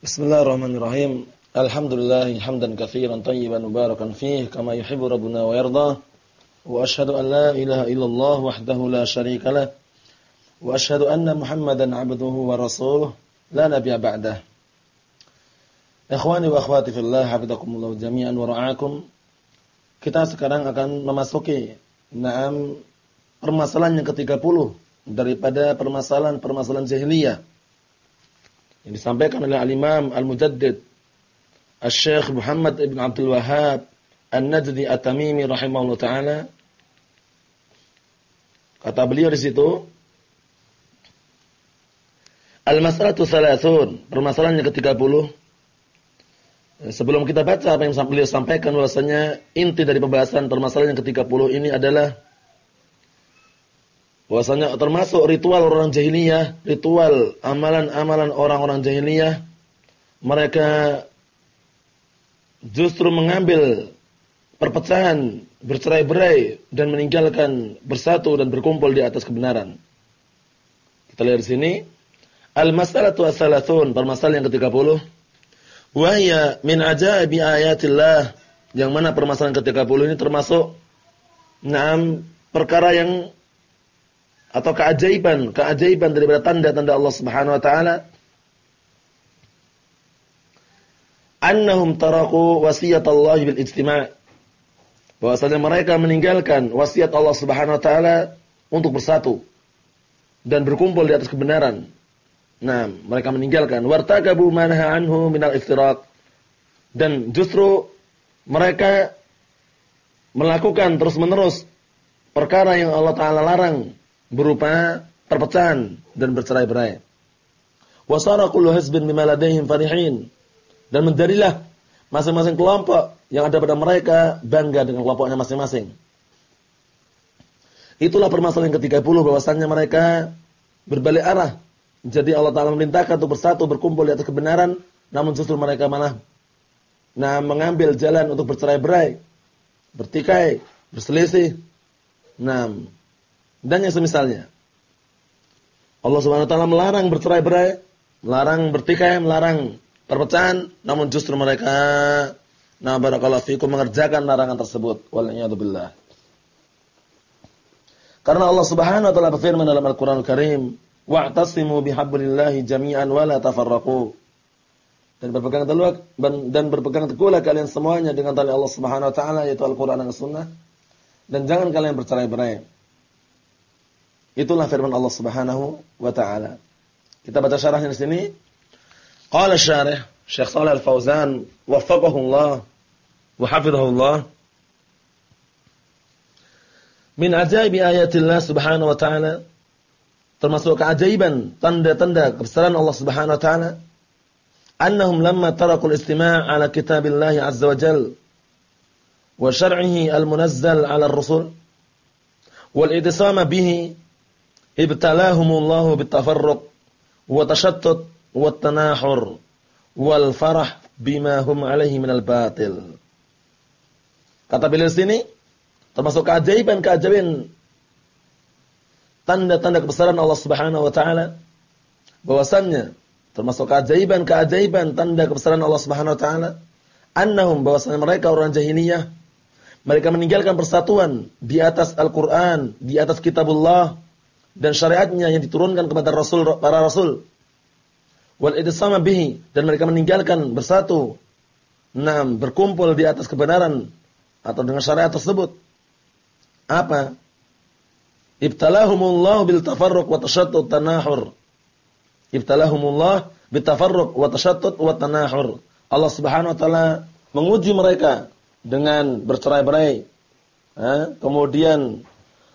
Bismillahirrahmanirrahim. Alhamdulillah hamdan katsiran tayyiban mubarakan fih kama yuhibbu rabbuna wa yarda. Wa asyhadu an la ilaha illallah wahdahu la syarika lah. Wa asyhadu anna Muhammadan 'abduhu wa rasuluh la nabiyya ba'dah. Ikhwani wa akhwati fillah, hafizakumullah jami'an wa ra'akum. Kita sekarang akan memasuki enam permasalahan yang ke-30 daripada permasalahan-permasalahan jahiliyah yang disampaikan oleh al-Imam Al-Mujaddid Al-Syekh Muhammad Ibn Abdul Wahhab An-Najdi At-Tamimi rahimahullah taala. Kata beliau di situ Al-Mas'alatu Salasun permasalahan yang ke-30 Sebelum kita baca apa yang beliau sampaikan bahwasanya inti dari pembahasan permasalahan yang ke-30 ini adalah bahwasanya termasuk ritual orang jahiliyah, ritual amalan-amalan orang-orang jahiliyah, mereka justru mengambil perpecahan, bercerai-berai dan meninggalkan bersatu dan berkumpul di atas kebenaran. Kita lihat di sini, al-mas'alatu as-salasun, permasalahan yang ke-30. Wa hiya min ajaibi ayatillah, yang mana permasalahan ke-30 ini termasuk enam perkara yang atau keajaiban, keajaiban daripada tanda-tanda Allah Subhanahu wa taala. Annahum taraku wasiyat Allah bil ijtima' bahwasanya mereka meninggalkan wasiat Allah Subhanahu wa taala untuk bersatu. Dan berkumpul di atas kebenaran. Nah, mereka meninggalkan. Wartakabu manha anhu minal iftiraq. Dan justru mereka melakukan terus-menerus perkara yang Allah taala larang berupa perpecahan dan bercerai-berai. Wasara kullu hizbin bima ladaihim farihin. Dan menjadilah masing-masing kelompok yang ada pada mereka bangga dengan kelompoknya masing-masing. Itulah permasalahan yang ke-30 bahwasannya mereka berbalik arah. Jadi Allah Ta'ala memerintahkan untuk bersatu, berkumpul di atas kebenaran, namun justru mereka malah nah mengambil jalan untuk bercerai-berai, bertikai, berselisih. Nah, dan yang semisalnya. Allah Subhanahu wa taala melarang bercerai-berai, melarang bertikai, melarang perpecahan, namun justru mereka na barakallahu fikum mengerjakan larangan tersebut. Wal billah. Karena Allah Subhanahu wa taala berfirman dalam Al-Qur'an Al Karim, "Wa'tasimu bihablillahi jami'an wa la tafarraqu." Dan berpegang teguh dan berpegang teguhlah kalian semuanya dengan tali Allah Subhanahu wa taala yaitu Al-Qur'an dan As-Sunnah. Dan jangan kalian bercerai-berai. Itulah firman Allah Subhanahu wa taala. Kita baca syarahnya di sini. Qala syarih Syekh Shalih Al-Fauzan waffaqahu Allah wa hafidhahu Allah. Min ajaibi ayatillah Subhanahu wa taala termasuk keajaiban tanda-tanda kebesaran Allah Subhanahu wa taala annahum lamma tarakul istima' ala kitabillah azza wa jal wa syar'ihi al-munazzal ala ar-rusul wal idisama bihi ibtalahumullahu bitafarruq wa tashattut wa tanahur wal farah bima hum alaihi minal batil. Kata beliau sini termasuk keajaiban-keajaiban tanda-tanda kebesaran Allah Subhanahu wa taala bahwasannya termasuk keajaiban-keajaiban tanda kebesaran Allah Subhanahu wa taala annahum bahwasannya mereka orang jahiliyah mereka meninggalkan persatuan di atas Al-Qur'an, di atas kitabullah dan syariatnya yang diturunkan kepada Rasul para Rasul. Wal idisama bihi dan mereka meninggalkan bersatu. Enam berkumpul di atas kebenaran atau dengan syariat tersebut. Apa? Ibtalahumullah bil tafarruq wa tashattut tanahur. Ibtalahumullah bil tafarruq wa tashattut wa tanahur. Allah Subhanahu wa taala menguji mereka dengan bercerai-berai. kemudian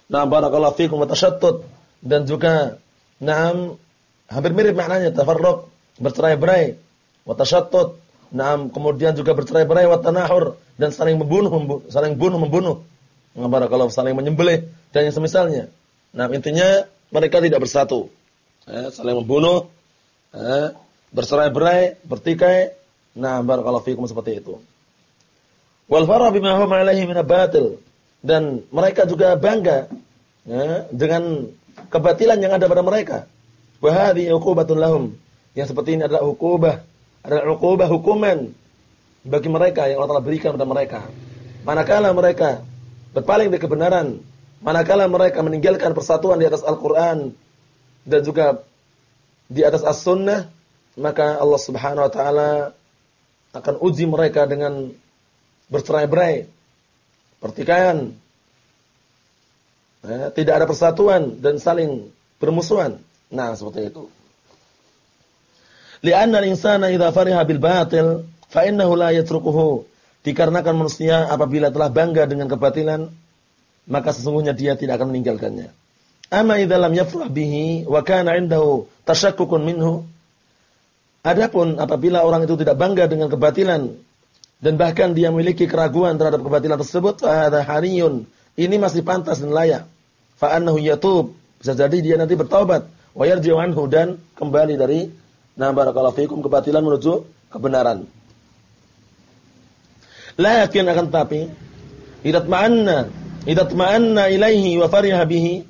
na barakallahu fikum wa tashattut dan juga naam hampir mirip maknanya tafarruq bercerai-berai wa tashattut naam kemudian juga bercerai-berai wa tanahur dan saling membunuh saling bunuh membunuh. Barakallahu saling menyembelih dan yang semisalnya. Nah intinya mereka tidak bersatu. Eh, saling membunuh eh, bercerai-berai bertikai. Nah barakallahu fikum seperti itu. Wal farah bima alaihi min dan mereka juga bangga ya, dengan kebatilan yang ada pada mereka. Wa hadhihi lahum. Yang seperti ini adalah ukubah Ada uqubah hukuman bagi mereka yang Allah telah berikan kepada mereka. Manakala mereka berpaling dari kebenaran, manakala mereka meninggalkan persatuan di atas Al-Qur'an dan juga di atas As-Sunnah, maka Allah Subhanahu wa taala akan uji mereka dengan bercerai-berai, pertikaian, ya, tidak ada persatuan dan saling bermusuhan. Nah, seperti itu. Lianna al-insana idza fariha bil batil fa innahu la yatrukuhu. Dikarenakan manusia apabila telah bangga dengan kebatilan, maka sesungguhnya dia tidak akan meninggalkannya. Amma idza lam yafrah bihi wa kana 'indahu tashakkukun minhu. Adapun apabila orang itu tidak bangga dengan kebatilan dan bahkan dia memiliki keraguan terhadap kebatilan tersebut, hadza hariyun. Ini masih pantas dan layak. Fa annahu yatub. Bisa jadi dia nanti bertaubat wa yarji'u anhu dan kembali dari na barakallahu fikum kebatilan menuju kebenaran. Lakin akan tapi idat ma'anna idat ma'anna ilaihi wa fariha bihi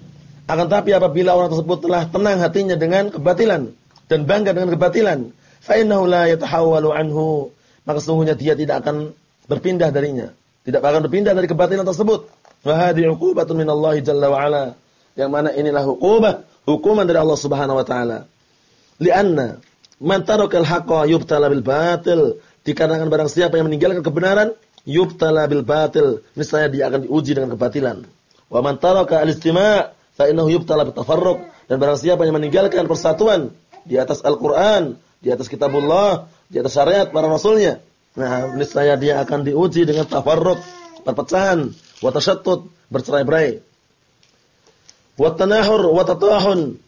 akan tapi apabila orang tersebut telah tenang hatinya dengan kebatilan dan bangga dengan kebatilan fa innahu la yatahawwalu anhu maka sesungguhnya dia tidak akan berpindah darinya tidak akan berpindah dari kebatilan tersebut wa hadhihi 'uqubatun min Allah jalla wa ala. Yang mana inilah hukumah hukuman dari Allah Subhanahu wa taala. Lianna man tarakal haqqa yubtala bil batil. Dikarenakan barang siapa yang meninggalkan kebenaran, yubtala bil batil, misalnya dia akan diuji dengan kebatilan. Wa man taraka al-istima' fa innahu yubtala bit tafarruq. Dan barang siapa yang meninggalkan persatuan di atas Al-Qur'an, di atas kitabullah, di atas syariat para rasulnya, nah niscaya dia akan diuji dengan tafarruq, perpecahan, wa tashattut, bercerai-berai. Wa tanahur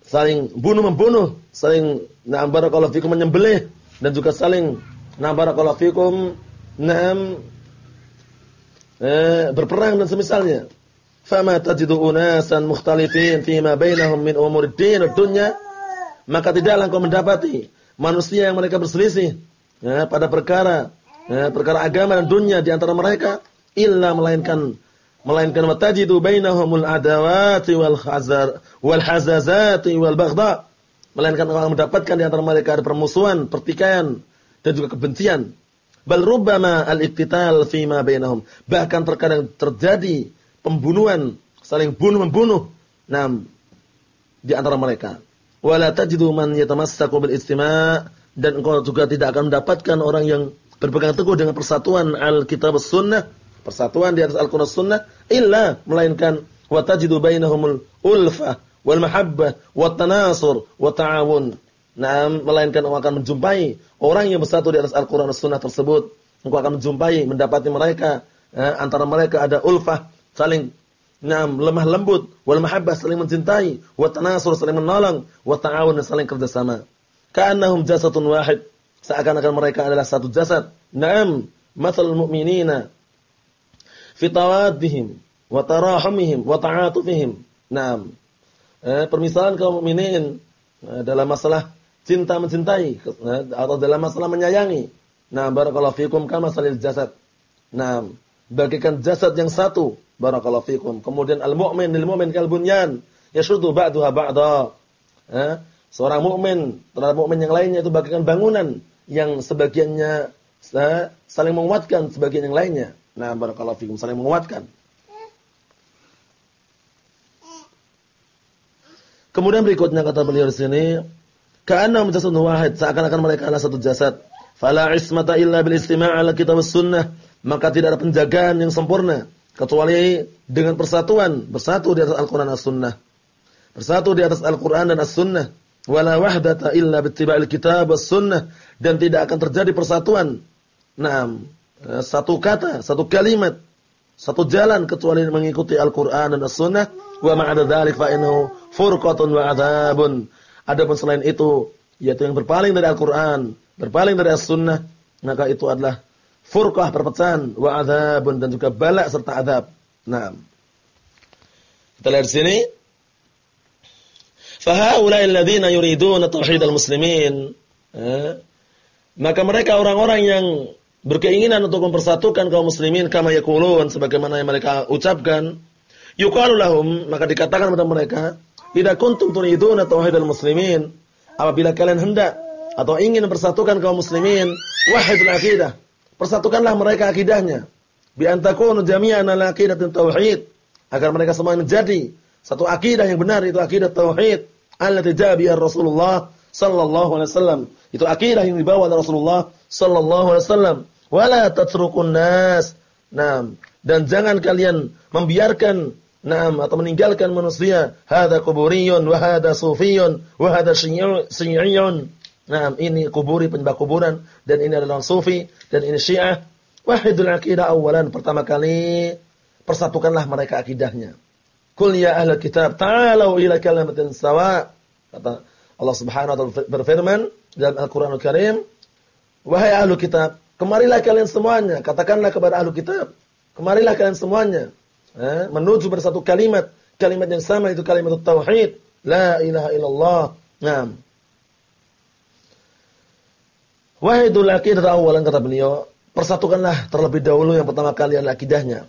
saling bunuh membunuh, saling na'am barakallahu fikum menyembelih dan juga saling Nah barakallahu fikum. Naam eh, berperang dan semisalnya. Fama tajidu unasan mukhtalifin fima bainahum min umur din dunya maka tidaklah kau mendapati manusia yang mereka berselisih ya, pada perkara ya, perkara agama dan dunia di antara mereka illa melainkan melainkan watajidu bainahumul adawati wal hazar wal hazazati wal baghdha melainkan kau mendapatkan di antara mereka ada permusuhan, pertikaian, dan juga kebencian. Bal rubbama al-iqtital fi ma bainahum. Bahkan terkadang terjadi pembunuhan, saling bunuh membunuh. Nam di antara mereka. Wala tajidu man yatamassaku bil istima' dan engkau juga tidak akan mendapatkan orang yang berpegang teguh dengan persatuan al-kitab sunnah, persatuan di atas Al-Qur'an sunnah illa melainkan wa tajidu bainahumul ulfah wal mahabbah wat tanasur wa ta'awun Nah, melainkan engkau akan menjumpai orang yang bersatu di atas Al-Quran Sunnah tersebut. Engkau akan menjumpai, mendapati mereka. Ya, antara mereka ada ulfah, saling nah, lemah lembut. Wal mahabbah, saling mencintai. Wa tanasur, saling menolong. Wa ta'awun, saling kerjasama. Ka'annahum jasatun wahid. Seakan-akan mereka adalah satu jasad. Naam, mathal mu'minina. Fitawadihim. Wa tarahumihim. Wa ta'atufihim. Naam. Eh, permisalan kaum mukminin eh, dalam masalah cinta mencintai atau dalam masalah menyayangi. Nah, barakallahu fikum kama salil jasad. Nah, bagikan jasad yang satu, barakallahu fikum. Kemudian al-mu'min lil mu'min kal bunyan, yashuddu ba'daha ba'da. Eh, seorang mukmin terhadap mukmin yang lainnya itu bagikan bangunan yang sebagiannya eh, saling menguatkan sebagian yang lainnya. Nah, barakallahu fikum saling menguatkan. Kemudian berikutnya kata beliau di sini, Ka'annahum jasadun wahid, seakan-akan mereka adalah satu jasad. Fala ismata illa bil istima' ala kitab sunnah, maka tidak ada penjagaan yang sempurna kecuali dengan persatuan, bersatu di atas Al-Qur'an dan As-Sunnah. Bersatu di atas Al-Qur'an dan As-Sunnah. Wala wahdata illa bittiba'il kitab was-sunnah dan tidak akan terjadi persatuan. Naam, satu kata, satu kalimat, satu jalan kecuali mengikuti Al-Qur'an dan As-Sunnah. Wa ma'ada dzalik fa innahu furqatun wa 'adzabun Adapun selain itu, yaitu yang berpaling dari Al-Quran, berpaling dari As-Sunnah, maka itu adalah furqah perpecahan, wa adzabun dan juga balak serta adab. Nah, kita lihat sini. Fahaulai alladziina yuriduna tauhidal muslimin. Eh, maka mereka orang-orang yang berkeinginan untuk mempersatukan kaum muslimin kama yaqulun sebagaimana yang mereka ucapkan yuqalu lahum maka dikatakan kepada mereka tidak kuntum turiduna tauhidal muslimin. Apabila kalian hendak atau ingin mempersatukan kaum muslimin, wahidul akidah. Persatukanlah mereka akidahnya. Bi antakunu jami'an ala aqidatin tauhid. Agar mereka semua menjadi satu akidah yang benar itu akidah tauhid allati ja'a Rasulullah sallallahu alaihi wasallam. Itu akidah yang dibawa oleh Rasulullah sallallahu alaihi wasallam. Wala tatrukun nas. Nah, dan jangan kalian membiarkan Naam atau meninggalkan manusia hada kuburiyun wa hada sufiyun wa hada syi'iyun. Naam ini kuburi penyembah kuburan dan ini adalah sufi dan ini syiah. Wahidul aqidah awalan pertama kali persatukanlah mereka akidahnya. Qul ya ahli kitab ta'alu ila kalimatin sawa. Kata Allah Subhanahu wa taala berfirman dalam Al-Qur'anul Karim, wahai ahli kitab, kemarilah kalian semuanya, katakanlah kepada ahli kitab, kemarilah kalian semuanya eh, menuju bersatu kalimat, kalimat yang sama itu kalimat tauhid, la ilaha illallah. Naam. Wahidul aqidah awalan kata beliau, persatukanlah terlebih dahulu yang pertama kali adalah akidahnya.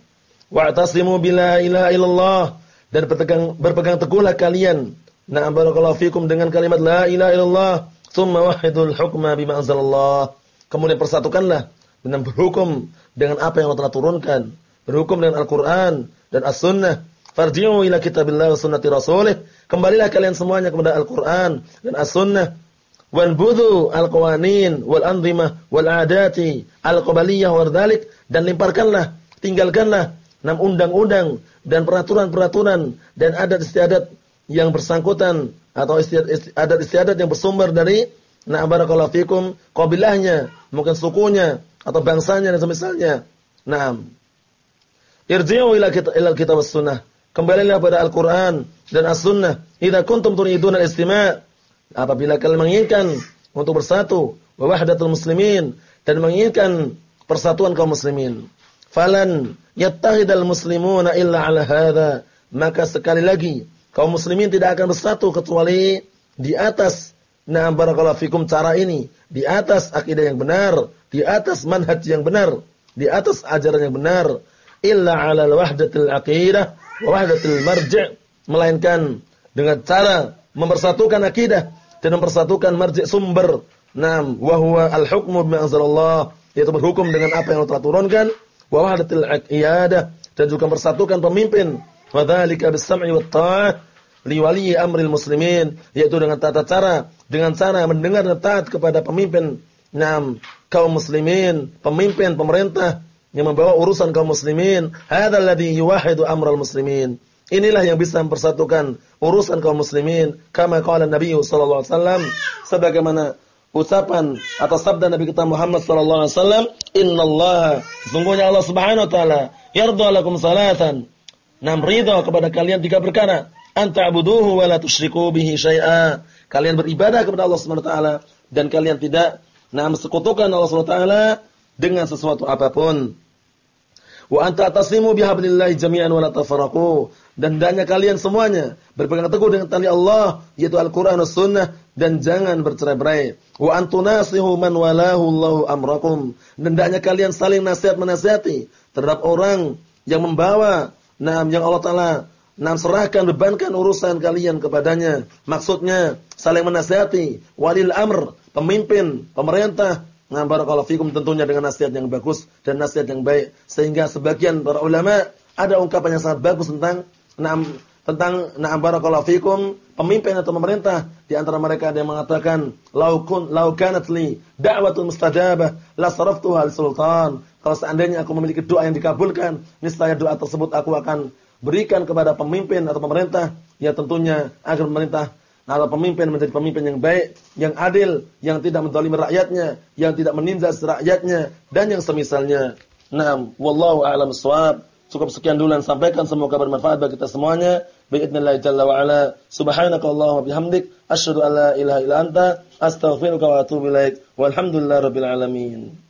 Wa'tasimu bila ilaha illallah dan berpegang berpegang teguhlah kalian. Na'am barakallahu fikum dengan kalimat la ilaha illallah, tsumma wahidul hukma bima anzalallah. Kemudian persatukanlah dengan berhukum dengan apa yang Allah telah turunkan, berhukum dengan Al-Qur'an dan As-Sunnah. Farji'u ila kitabillah wa sunnati rasulih. Kembalilah kalian semuanya kepada Al-Qur'an dan As-Sunnah. Wanbudhu al-qawanin wal anzimah wal adati al-qabaliyah wa dzalik dan lemparkanlah, tinggalkanlah enam undang-undang dan peraturan-peraturan dan adat istiadat yang bersangkutan atau adat istiadat yang bersumber dari na barakallahu fikum qabilahnya, mungkin sukunya atau bangsanya dan semisalnya. Naam. Irji'u ila kita kitab sunnah. Kembalilah pada Al-Qur'an dan As-Sunnah. Idza kuntum turiduna al-istima' apabila kalian menginginkan untuk bersatu wa wahdatul muslimin dan menginginkan persatuan kaum muslimin. Falan yattahidal muslimuna illa ala hadha. Maka sekali lagi kaum muslimin tidak akan bersatu kecuali di atas na'am barakallahu fikum cara ini, di atas akidah yang benar, di atas manhaj yang benar, di atas ajaran yang benar. Illa 'ala wahdatil aqidah wa wahdatil marji' melainkan dengan cara mempersatukan akidah dan mempersatukan marji' sumber. Naam, wa huwa al-hukmu bima anzalallah, yaitu berhukum dengan apa yang Allah turunkan, wa wahdatil iyadah dan juga mempersatukan pemimpin. Wa bis-sam'i wat ta'ah li wali amril muslimin, yaitu dengan tata cara, dengan cara mendengar dan taat kepada pemimpin. Naam, kaum muslimin, pemimpin pemerintah yang membawa urusan kaum muslimin, hadzal ladzi yuwahidu amral muslimin. Inilah yang bisa mempersatukan urusan kaum muslimin kama qala Nabi sallallahu alaihi wasallam sebagaimana ucapan atau sabda Nabi kita Muhammad sallallahu alaihi wasallam, "Innallaha sungguhnya Allah Subhanahu wa taala yarda lakum salatan." Nam ridha kepada kalian tiga perkara. Anta'buduhu wa la tusyriku bihi syai'a. Kalian beribadah kepada Allah Subhanahu wa taala dan kalian tidak nam sekutukan Allah Subhanahu wa taala dengan sesuatu apa pun. Wa anta taslimu bihablillahi jami'an wa la tafarraqu. Dan hendaknya kalian semuanya berpegang teguh dengan tali Allah yaitu Al-Qur'an dan Sunnah dan jangan bercerai-berai. Wa antunasihu man walahu Allahu amrakum. Dan hendaknya kalian saling nasihat menasihati terhadap orang yang membawa nam yang Allah taala nam serahkan bebankan urusan kalian kepadanya. Maksudnya saling menasihati walil amr, pemimpin, pemerintah Nah, barakallahu fikum tentunya dengan nasihat yang bagus dan nasihat yang baik sehingga sebagian para ulama ada ungkapan yang sangat bagus tentang na'am tentang na'am barakallahu fikum pemimpin atau pemerintah di antara mereka ada yang mengatakan lau kun lau kanat li da'watun mustajabah la saraftuha sultan kalau seandainya aku memiliki doa yang dikabulkan niscaya doa tersebut aku akan berikan kepada pemimpin atau pemerintah ya tentunya agar pemerintah Nah, pemimpin menjadi pemimpin yang baik, yang adil, yang tidak menzalimi rakyatnya, yang tidak menindas rakyatnya dan yang semisalnya. Naam, wallahu a'lam. Cukup sekian dulu yang sampaikan semoga bermanfaat bagi kita semuanya. Biidznillah jalla wa ala. Subhanakallahumma bihamdik asyhadu an la ilaha illa anta astaghfiruka wa atubu ilaik. Walhamdulillahirabbil alamin.